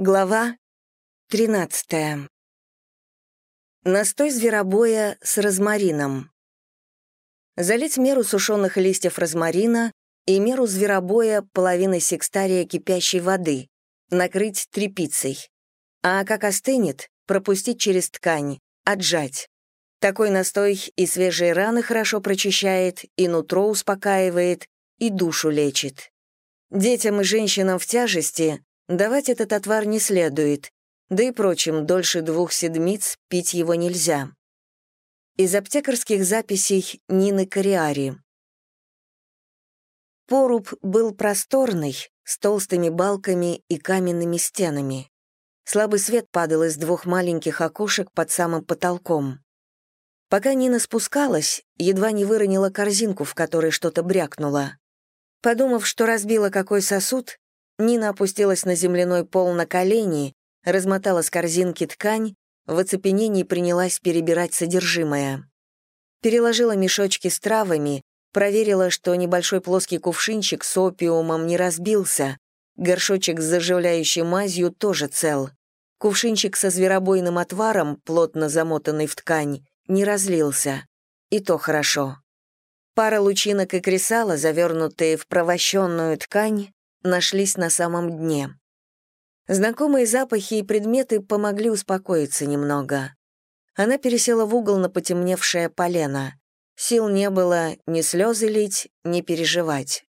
Глава 13. Настой зверобоя с розмарином. Залить меру сушеных листьев розмарина и меру зверобоя половиной секстария кипящей воды, накрыть тряпицей. А как остынет, пропустить через ткань, отжать. Такой настой и свежие раны хорошо прочищает, и нутро успокаивает, и душу лечит. Детям и женщинам в тяжести Давать этот отвар не следует, да и прочим, дольше двух седмиц пить его нельзя. Из аптекарских записей Нины Кориари. Поруб был просторный, с толстыми балками и каменными стенами. Слабый свет падал из двух маленьких окошек под самым потолком. Пока Нина спускалась, едва не выронила корзинку, в которой что-то брякнуло. Подумав, что разбила какой сосуд, Нина опустилась на земляной пол на колени, размотала с корзинки ткань, в оцепенении принялась перебирать содержимое. Переложила мешочки с травами, проверила, что небольшой плоский кувшинчик с опиумом не разбился, горшочек с заживляющей мазью тоже цел. Кувшинчик со зверобойным отваром, плотно замотанный в ткань, не разлился. И то хорошо. Пара лучинок и кресала, завернутые в провощенную ткань, нашлись на самом дне. Знакомые запахи и предметы помогли успокоиться немного. Она пересела в угол на потемневшее полено. Сил не было ни слезы лить, ни переживать.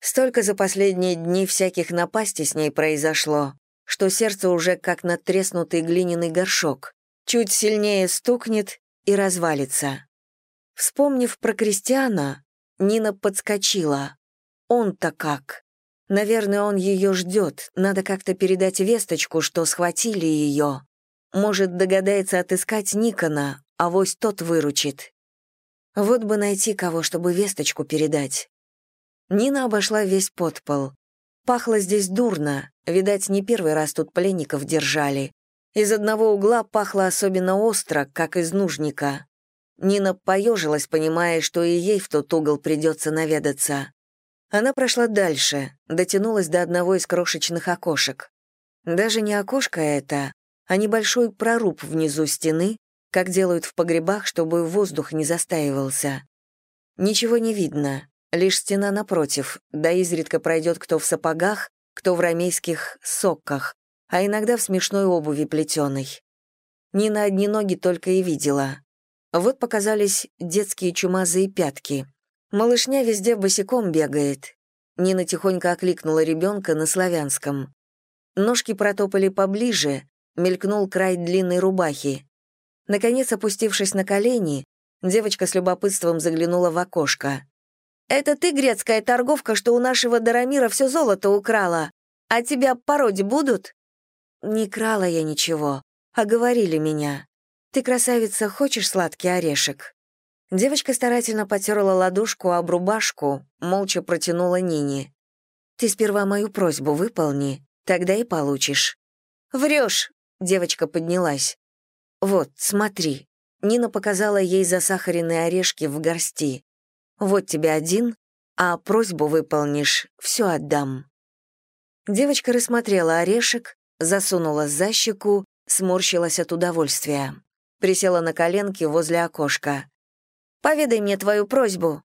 Столько за последние дни всяких напастей с ней произошло, что сердце уже как надтреснутый глиняный горшок. Чуть сильнее стукнет и развалится. Вспомнив про Кристиана, Нина подскочила. Он-то как? Наверное, он ее ждет. Надо как-то передать весточку, что схватили ее. Может, догадается отыскать Никона, а вось тот выручит. Вот бы найти кого, чтобы весточку передать. Нина обошла весь подпол. Пахло здесь дурно, видать, не первый раз тут пленников держали. Из одного угла пахло особенно остро, как из нужника. Нина поежилась, понимая, что и ей в тот угол придется наведаться. Она прошла дальше, дотянулась до одного из крошечных окошек. Даже не окошко это, а небольшой проруб внизу стены, как делают в погребах, чтобы воздух не застаивался. Ничего не видно, лишь стена напротив, да изредка пройдет кто в сапогах, кто в рамейских сокках, а иногда в смешной обуви плетеной. Ни на одни ноги только и видела. Вот показались детские чумазые пятки. Малышня везде босиком бегает. Нина тихонько окликнула ребенка на славянском. Ножки протопали поближе, мелькнул край длинной рубахи. Наконец, опустившись на колени, девочка с любопытством заглянула в окошко. «Это ты, грецкая торговка, что у нашего Дарамира все золото украла? А тебя пороть будут?» «Не крала я ничего, а говорили меня. Ты, красавица, хочешь сладкий орешек?» Девочка старательно потерла ладошку об рубашку, молча протянула Нине. «Ты сперва мою просьбу выполни, тогда и получишь». «Врешь!» — девочка поднялась. «Вот, смотри». Нина показала ей засахаренные орешки в горсти. «Вот тебе один, а просьбу выполнишь, все отдам». Девочка рассмотрела орешек, засунула за щеку, сморщилась от удовольствия. Присела на коленки возле окошка. Поведай мне твою просьбу».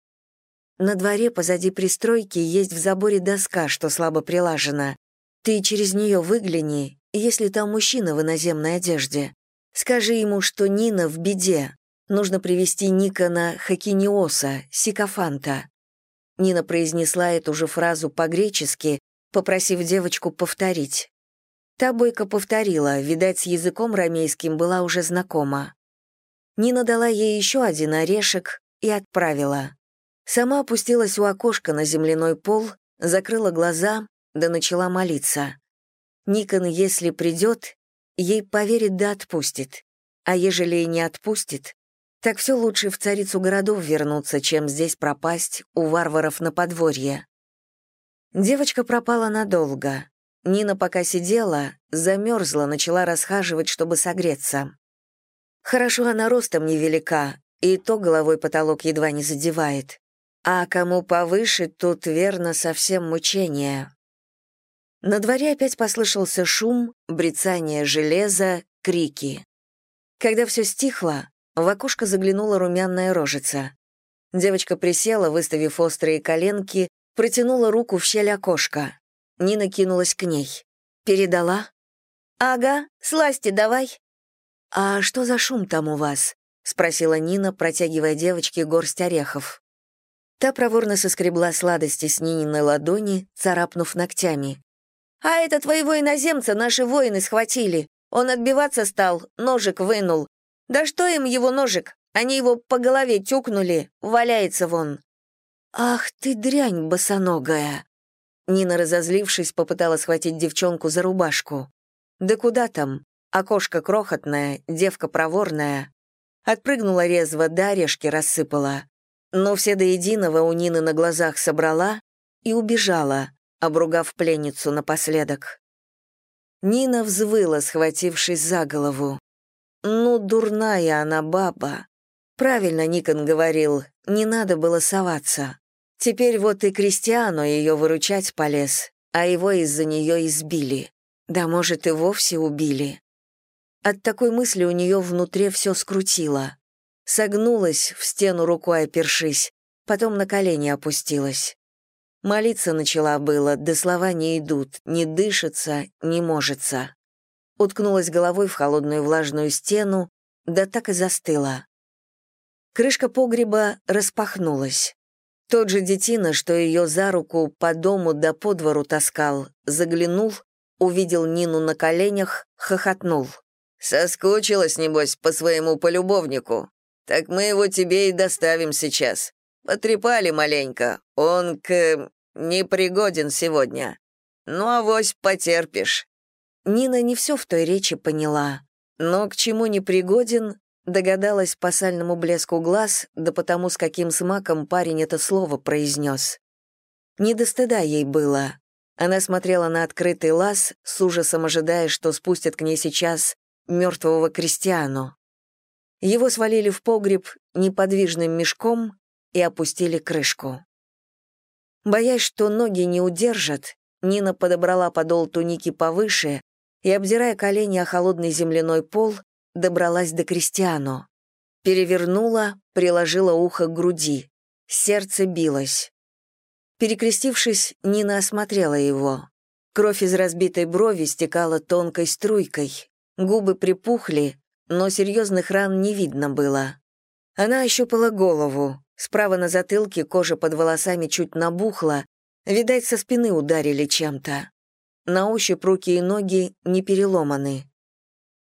На дворе позади пристройки есть в заборе доска, что слабо прилажена. Ты через нее выгляни, если там мужчина в иноземной одежде. Скажи ему, что Нина в беде. Нужно привести Никона Хакиниоса, Сикофанта. Нина произнесла эту же фразу по-гречески, попросив девочку повторить. Та бойко повторила, видать, с языком рамейским была уже знакома. Нина дала ей еще один орешек и отправила. Сама опустилась у окошка на земляной пол, закрыла глаза, да начала молиться. Никон, если придет, ей поверит да отпустит. А ежели и не отпустит, так все лучше в царицу городов вернуться, чем здесь пропасть у варваров на подворье. Девочка пропала надолго. Нина пока сидела, замерзла, начала расхаживать, чтобы согреться. Хорошо она ростом невелика, и то головой потолок едва не задевает. А кому повыше, тут верно совсем мучение. На дворе опять послышался шум, брецание железа, крики. Когда все стихло, в окошко заглянула румяная рожица. Девочка присела, выставив острые коленки, протянула руку в щель окошка. Нина кинулась к ней. «Передала?» «Ага, сласти давай». «А что за шум там у вас?» — спросила Нина, протягивая девочке горсть орехов. Та проворно соскребла сладости с Нининой ладони, царапнув ногтями. «А это твоего иноземца наши воины схватили. Он отбиваться стал, ножик вынул. Да что им его ножик? Они его по голове тюкнули, валяется вон». «Ах ты дрянь босоногая!» Нина, разозлившись, попыталась схватить девчонку за рубашку. «Да куда там? Окошко крохотное, девка проворная». Отпрыгнула резво, орешки рассыпала. Но все до единого у Нины на глазах собрала и убежала, обругав пленницу напоследок. Нина взвыла, схватившись за голову. Ну, дурная она баба. Правильно Никон говорил, не надо было соваться. Теперь вот и Кристиану ее выручать полез, а его из-за нее избили. Да, может, и вовсе убили. От такой мысли у нее внутри все скрутило. Согнулась, в стену рукой опершись, потом на колени опустилась. Молиться начала было, да слова не идут, не дышится, не можется уткнулась головой в холодную влажную стену, да так и застыла. Крышка погреба распахнулась. Тот же детина, что ее за руку по дому да по двору таскал, заглянул, увидел Нину на коленях, хохотнул. «Соскучилась, небось, по своему полюбовнику. Так мы его тебе и доставим сейчас. Потрепали маленько, он к... непригоден сегодня. Ну, авось потерпишь. Нина не все в той речи поняла, но к чему не пригоден, догадалась по сальному блеску глаз, да потому с каким смаком парень это слово произнес. Не до стыда ей было. Она смотрела на открытый лаз, с ужасом ожидая, что спустят к ней сейчас мертвого крестьяну. Его свалили в погреб неподвижным мешком и опустили крышку. Боясь, что ноги не удержат, Нина подобрала подол туники повыше и, обдирая колени о холодный земляной пол, добралась до Кристиану. Перевернула, приложила ухо к груди. Сердце билось. Перекрестившись, Нина осмотрела его. Кровь из разбитой брови стекала тонкой струйкой. Губы припухли, но серьезных ран не видно было. Она ощупала голову. Справа на затылке кожа под волосами чуть набухла. Видать, со спины ударили чем-то. На ощупь руки и ноги не переломаны.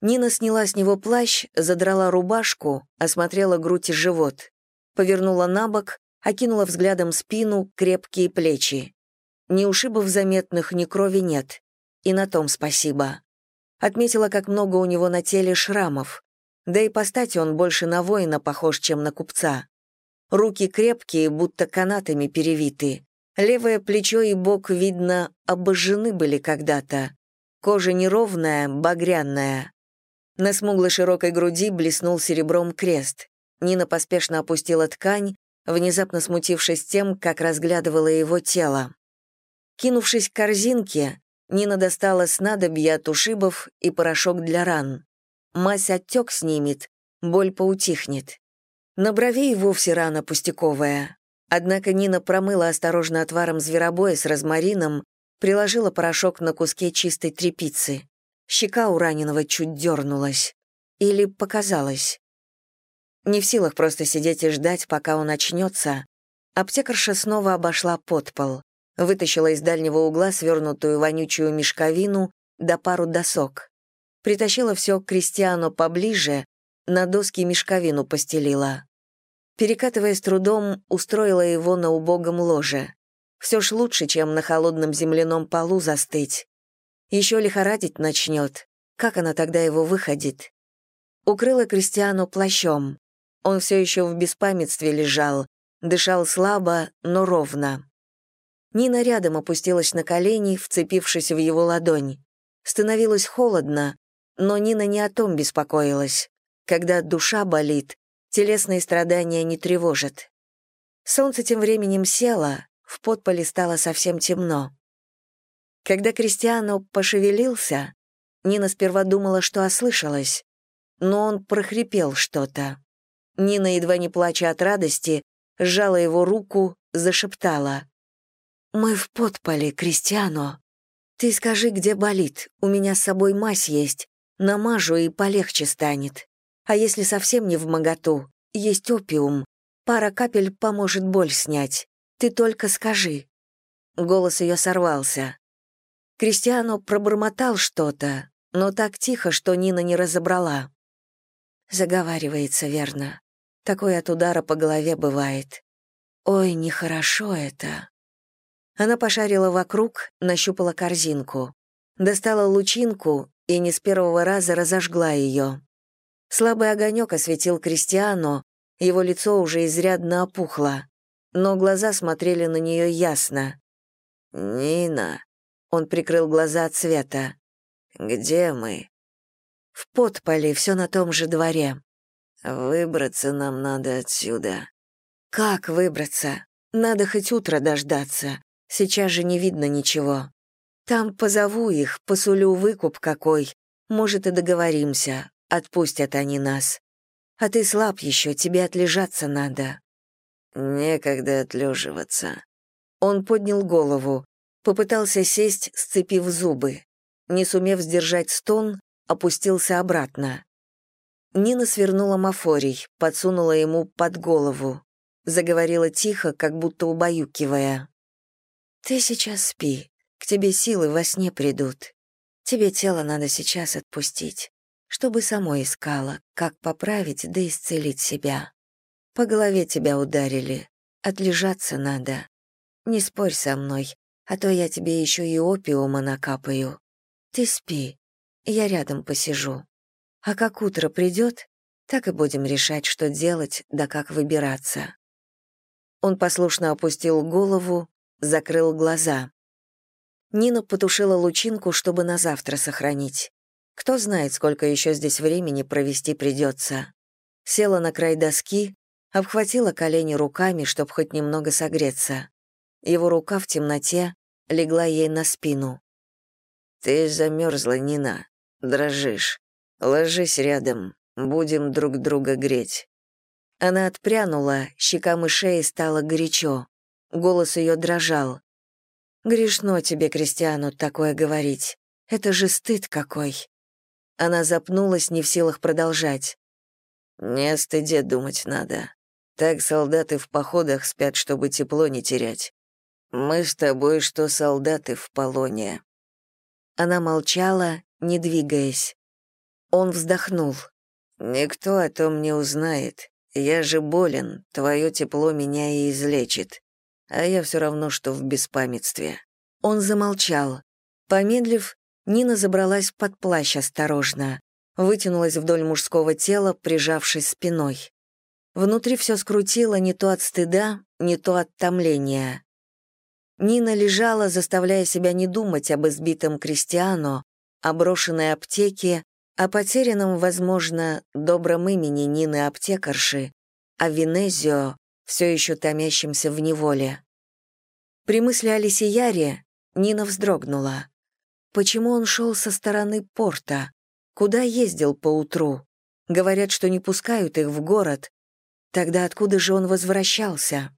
Нина сняла с него плащ, задрала рубашку, осмотрела грудь и живот. Повернула на бок, окинула взглядом спину, крепкие плечи. Ни ушибов заметных, ни крови нет. И на том спасибо. Отметила, как много у него на теле шрамов. Да и по стати он больше на воина похож, чем на купца. Руки крепкие, будто канатами перевиты. Левое плечо и бок, видно, обожжены были когда-то. Кожа неровная, багряная. На смуглой широкой груди блеснул серебром крест. Нина поспешно опустила ткань, внезапно смутившись тем, как разглядывала его тело. Кинувшись к корзинке, Нина достала снадобья от ушибов и порошок для ран. Мазь отек снимет, боль поутихнет. На брови и вовсе рана пустяковая. Однако Нина промыла осторожно отваром зверобоя с розмарином, приложила порошок на куске чистой тряпицы. Щека у раненого чуть дернулась. Или показалось. Не в силах просто сидеть и ждать, пока он очнется, аптекарша снова обошла подпол, вытащила из дальнего угла свернутую вонючую мешковину да пару досок. Притащила все к крестьяну поближе, на доски мешковину постелила перекатывая с трудом, устроила его на убогом ложе. Все ж лучше, чем на холодном земляном полу застыть. Еще лихорадить начнет. Как она тогда его выходит? Укрыла Кристиану плащом. Он все еще в беспамятстве лежал, дышал слабо, но ровно. Нина рядом опустилась на колени, вцепившись в его ладонь. Становилось холодно, но Нина не о том беспокоилась. Когда душа болит, Телесные страдания не тревожат. Солнце тем временем село, в подполе стало совсем темно. Когда Кристиано пошевелился, Нина сперва думала, что ослышалась, но он прохрипел что-то. Нина, едва не плача от радости, сжала его руку, зашептала. «Мы в подполе, Кристиано. Ты скажи, где болит, у меня с собой мазь есть, намажу и полегче станет. А если совсем не в моготу, есть опиум, пара капель поможет боль снять. Ты только скажи». Голос ее сорвался. Кристиано пробормотал что-то, но так тихо, что Нина не разобрала. Заговаривается верно. Такое от удара по голове бывает. Ой, нехорошо это. Она пошарила вокруг, нащупала корзинку. Достала лучинку и не с первого раза разожгла ее. Слабый огонек осветил Кристиану, его лицо уже изрядно опухло, но глаза смотрели на нее ясно. «Нина», — он прикрыл глаза от света, — «где мы?» «В подполе, все на том же дворе». «Выбраться нам надо отсюда». «Как выбраться? Надо хоть утро дождаться. Сейчас же не видно ничего. Там позову их, посулю выкуп какой. Может, и договоримся. Отпустят они нас. А ты слаб еще, тебе отлежаться надо». «Некогда отлеживаться». Он поднял голову, попытался сесть, сцепив зубы. Не сумев сдержать стон, опустился обратно. Нина свернула мафорий, подсунула ему под голову. Заговорила тихо, как будто убаюкивая. «Ты сейчас спи, к тебе силы во сне придут. Тебе тело надо сейчас отпустить, чтобы самой искала, как поправить да исцелить себя. По голове тебя ударили, отлежаться надо. Не спорь со мной, а то я тебе еще и опиума накапаю. Ты спи, я рядом посижу. А как утро придет, так и будем решать, что делать, да как выбираться». Он послушно опустил голову, закрыл глаза. Нина потушила лучинку, чтобы на завтра сохранить. Кто знает, сколько еще здесь времени провести придется. Села на край доски, обхватила колени руками, чтобы хоть немного согреться. Его рука в темноте легла ей на спину. «Ты замерзла, Нина, дрожишь. Ложись рядом, будем друг друга греть». Она отпрянула, щекам и шее стало горячо. Голос ее дрожал. «Грешно тебе, крестьяну, такое говорить. Это же стыд какой». Она запнулась, не в силах продолжать. «Не о стыде думать надо. Так солдаты в походах спят, чтобы тепло не терять. Мы с тобой, что солдаты в полоне». Она молчала, не двигаясь. Он вздохнул. «Никто о том не узнает. Я же болен, твое тепло меня и излечит а я все равно, что в беспамятстве». Он замолчал. Помедлив, Нина забралась под плащ осторожно, вытянулась вдоль мужского тела, прижавшись спиной. Внутри все скрутило не то от стыда, не то от томления. Нина лежала, заставляя себя не думать об избитом Кристиано, о брошенной аптеке, о потерянном, возможно, добром имени Нины аптекарши, о Венезио, все еще томящимся в неволе. При мысли о Лисияре Нина вздрогнула. Почему он шел со стороны порта? Куда ездил поутру? Говорят, что не пускают их в город. Тогда откуда же он возвращался?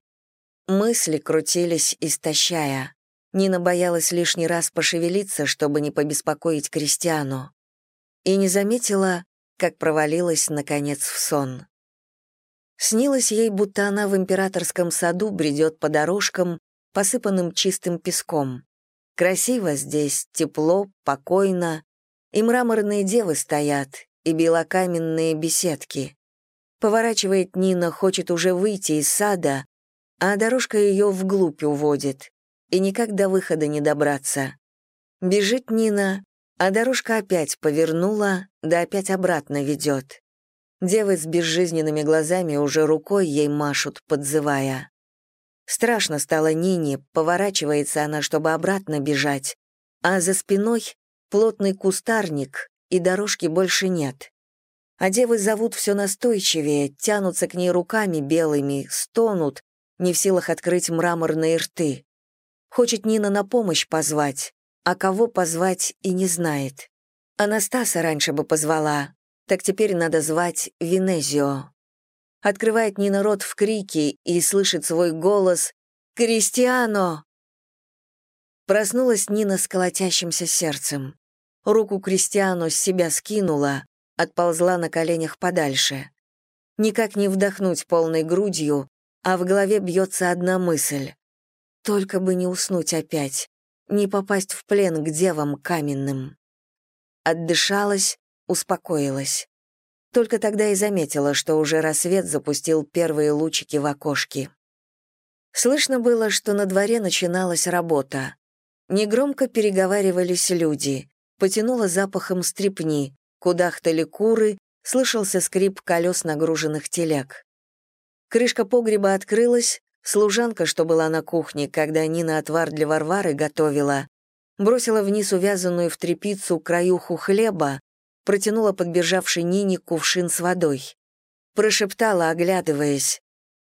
Мысли крутились, истощая. Нина боялась лишний раз пошевелиться, чтобы не побеспокоить Кристиану. И не заметила, как провалилась, наконец, в сон. Снилось ей, будто она в императорском саду бредет по дорожкам, посыпанным чистым песком. Красиво здесь, тепло, покойно, и мраморные девы стоят, и белокаменные беседки. Поворачивает Нина, хочет уже выйти из сада, а дорожка ее вглубь уводит, и никак до выхода не добраться. Бежит Нина, а дорожка опять повернула, да опять обратно ведет. Девы с безжизненными глазами уже рукой ей машут, подзывая. Страшно стало Нине, поворачивается она, чтобы обратно бежать, а за спиной плотный кустарник, и дорожки больше нет. А девы зовут все настойчивее, тянутся к ней руками белыми, стонут, не в силах открыть мраморные рты. Хочет Нина на помощь позвать, а кого позвать и не знает. Анастаса раньше бы позвала, так теперь надо звать Венезио. Открывает Нина рот в крике и слышит свой голос «Кристиано!». Проснулась Нина с колотящимся сердцем. Руку Кристиану с себя скинула, отползла на коленях подальше. Никак не вдохнуть полной грудью, а в голове бьется одна мысль. Только бы не уснуть опять, не попасть в плен к девам каменным. Отдышалась, успокоилась. Только тогда и заметила, что уже рассвет запустил первые лучики в окошки. Слышно было, что на дворе начиналась работа. Негромко переговаривались люди, потянуло запахом стрепни, кудахтали куры, слышался скрип колес нагруженных телег. Крышка погреба открылась, служанка, что была на кухне, когда Нина отвар для Варвары готовила, бросила вниз увязанную в тряпицу краюху хлеба, протянула подбежавшей Нине кувшин с водой. Прошептала, оглядываясь.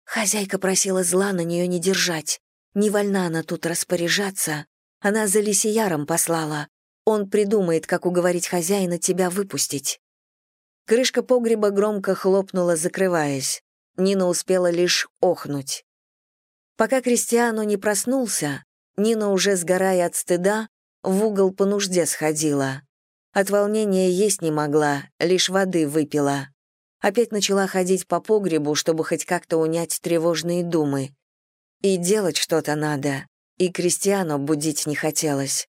Хозяйка просила зла на нее не держать. Не вольна она тут распоряжаться. Она за лисияром послала. Он придумает, как уговорить хозяина тебя выпустить. Крышка погреба громко хлопнула, закрываясь. Нина успела лишь охнуть. Пока Кристиану не проснулся, Нина, уже сгорая от стыда, в угол по нужде сходила. От волнения есть не могла, лишь воды выпила. Опять начала ходить по погребу, чтобы хоть как-то унять тревожные думы. И делать что-то надо, и Кристиану будить не хотелось.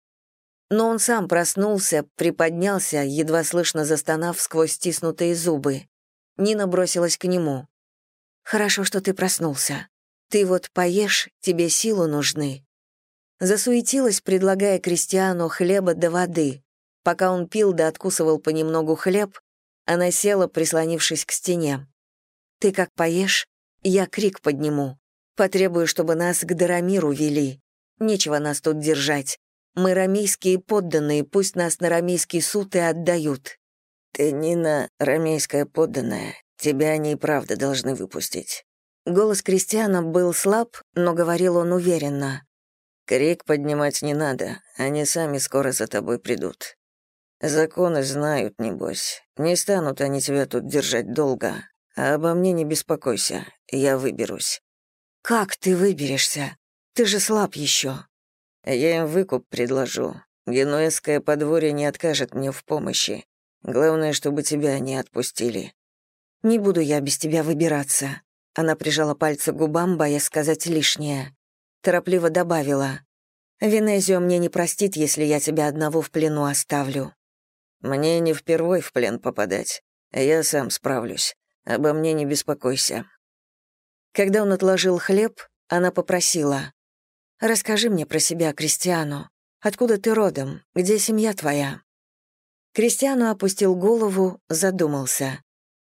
Но он сам проснулся, приподнялся, едва слышно застонав сквозь стиснутые зубы. Нина бросилась к нему. «Хорошо, что ты проснулся. Ты вот поешь, тебе силу нужны». Засуетилась, предлагая Кристиану хлеба до воды. Пока он пил да откусывал понемногу хлеб, она села, прислонившись к стене. «Ты как поешь, я крик подниму. Потребую, чтобы нас к Дарамиру вели. Нечего нас тут держать. Мы рамейские подданные, пусть нас на рамейский суд и отдают». «Ты, Нина, рамейская подданная. Тебя они и правда должны выпустить». Голос Кристиана был слаб, но говорил он уверенно. «Крик поднимать не надо, они сами скоро за тобой придут. Законы знают, небось. Не станут они тебя тут держать долго. А обо мне не беспокойся, я выберусь». «Как ты выберешься? Ты же слаб еще. Я им выкуп предложу. Генуэзское подворье не откажет мне в помощи. Главное, чтобы тебя не отпустили. Не буду я без тебя выбираться. Она прижала пальцы к губам, боясь сказать лишнее. Торопливо добавила. Венезио мне не простит, если я тебя одного в плену оставлю. Мне не впервой в плен попадать. Я сам справлюсь. Обо мне не беспокойся. Когда он отложил хлеб, она попросила. Расскажи мне про себя, Кристиану. Откуда ты родом? Где семья твоя?» Кристиану опустил голову, задумался.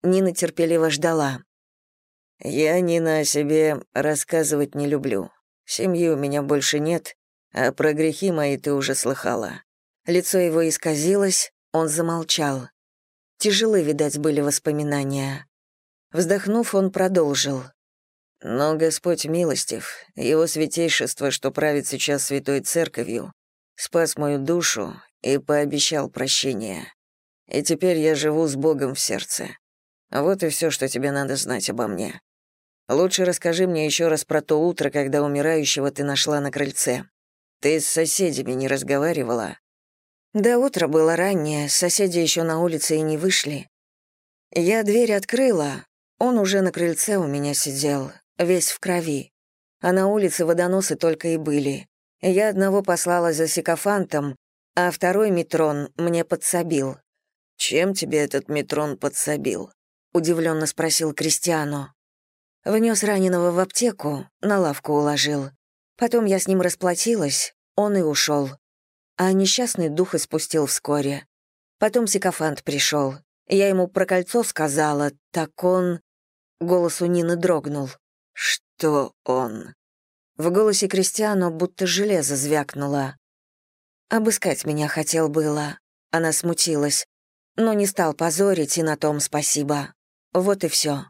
Нина терпеливо ждала. «Я, Нина, о себе рассказывать не люблю. Семьи у меня больше нет, а про грехи мои ты уже слыхала». Лицо его исказилось, он замолчал. Тяжелы, видать, были воспоминания. Вздохнув, он продолжил. Но Господь милостив, Его святейшество, что правит сейчас Святой Церковью, спас мою душу и пообещал прощение. И теперь я живу с Богом в сердце. Вот и все, что тебе надо знать обо мне. Лучше расскажи мне еще раз про то утро, когда умирающего ты нашла на крыльце. Ты с соседями не разговаривала?» «Да утро было раннее, соседи еще на улице и не вышли. Я дверь открыла, он уже на крыльце у меня сидел, весь в крови. А на улице водоносы только и были. Я одного послала за сикофантом, а второй метрон мне подсобил. «Чем тебе этот метрон подсобил?» — удивленно спросил Кристиану. Внес раненого в аптеку, на лавку уложил. Потом я с ним расплатилась, он и ушел. А несчастный дух испустил вскоре. Потом сикофант пришел. Я ему про кольцо сказала, так он... Голос у Нины дрогнул. «Что он?» В голосе Кристиану будто железо звякнуло. «Обыскать меня хотел было». Она смутилась, но не стал позорить, и на том спасибо. Вот и все.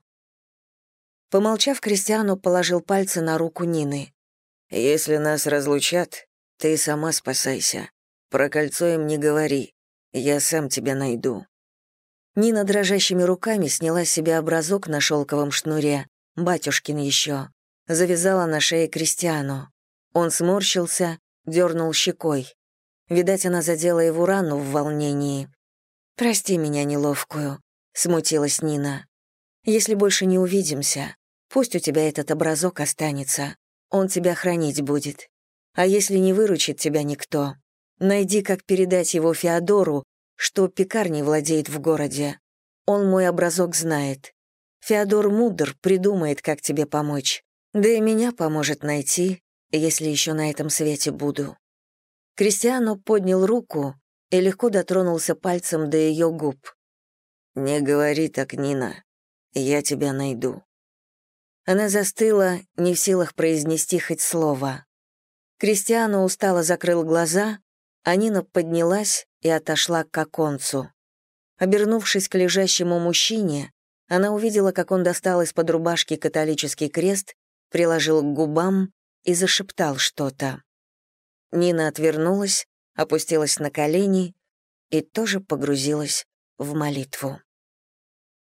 Помолчав, Кристиану положил пальцы на руку Нины. «Если нас разлучат, ты сама спасайся. Про кольцо им не говори. Я сам тебя найду». Нина дрожащими руками сняла с себя образок на шелковом шнуре, батюшкин еще, завязала на шее Кристиану. Он сморщился, дернул щекой. Видать, она задела его рану в волнении. «Прости меня неловкую», — смутилась Нина. «Если больше не увидимся, пусть у тебя этот образок останется. Он тебя хранить будет. А если не выручит тебя никто, найди, как передать его Феодору, что пекарней владеет в городе. Он мой образок знает. Феодор мудр, придумает, как тебе помочь. Да и меня поможет найти, если еще на этом свете буду». Кристиано поднял руку и легко дотронулся пальцем до ее губ. «Не говори так, Нина. Я тебя найду». Она застыла, не в силах произнести хоть слово. Кристиано устало закрыл глаза, а Нина поднялась и отошла к оконцу. Обернувшись к лежащему мужчине, она увидела, как он достал из-под рубашки католический крест, приложил к губам и зашептал что-то. Нина отвернулась, опустилась на колени и тоже погрузилась в молитву.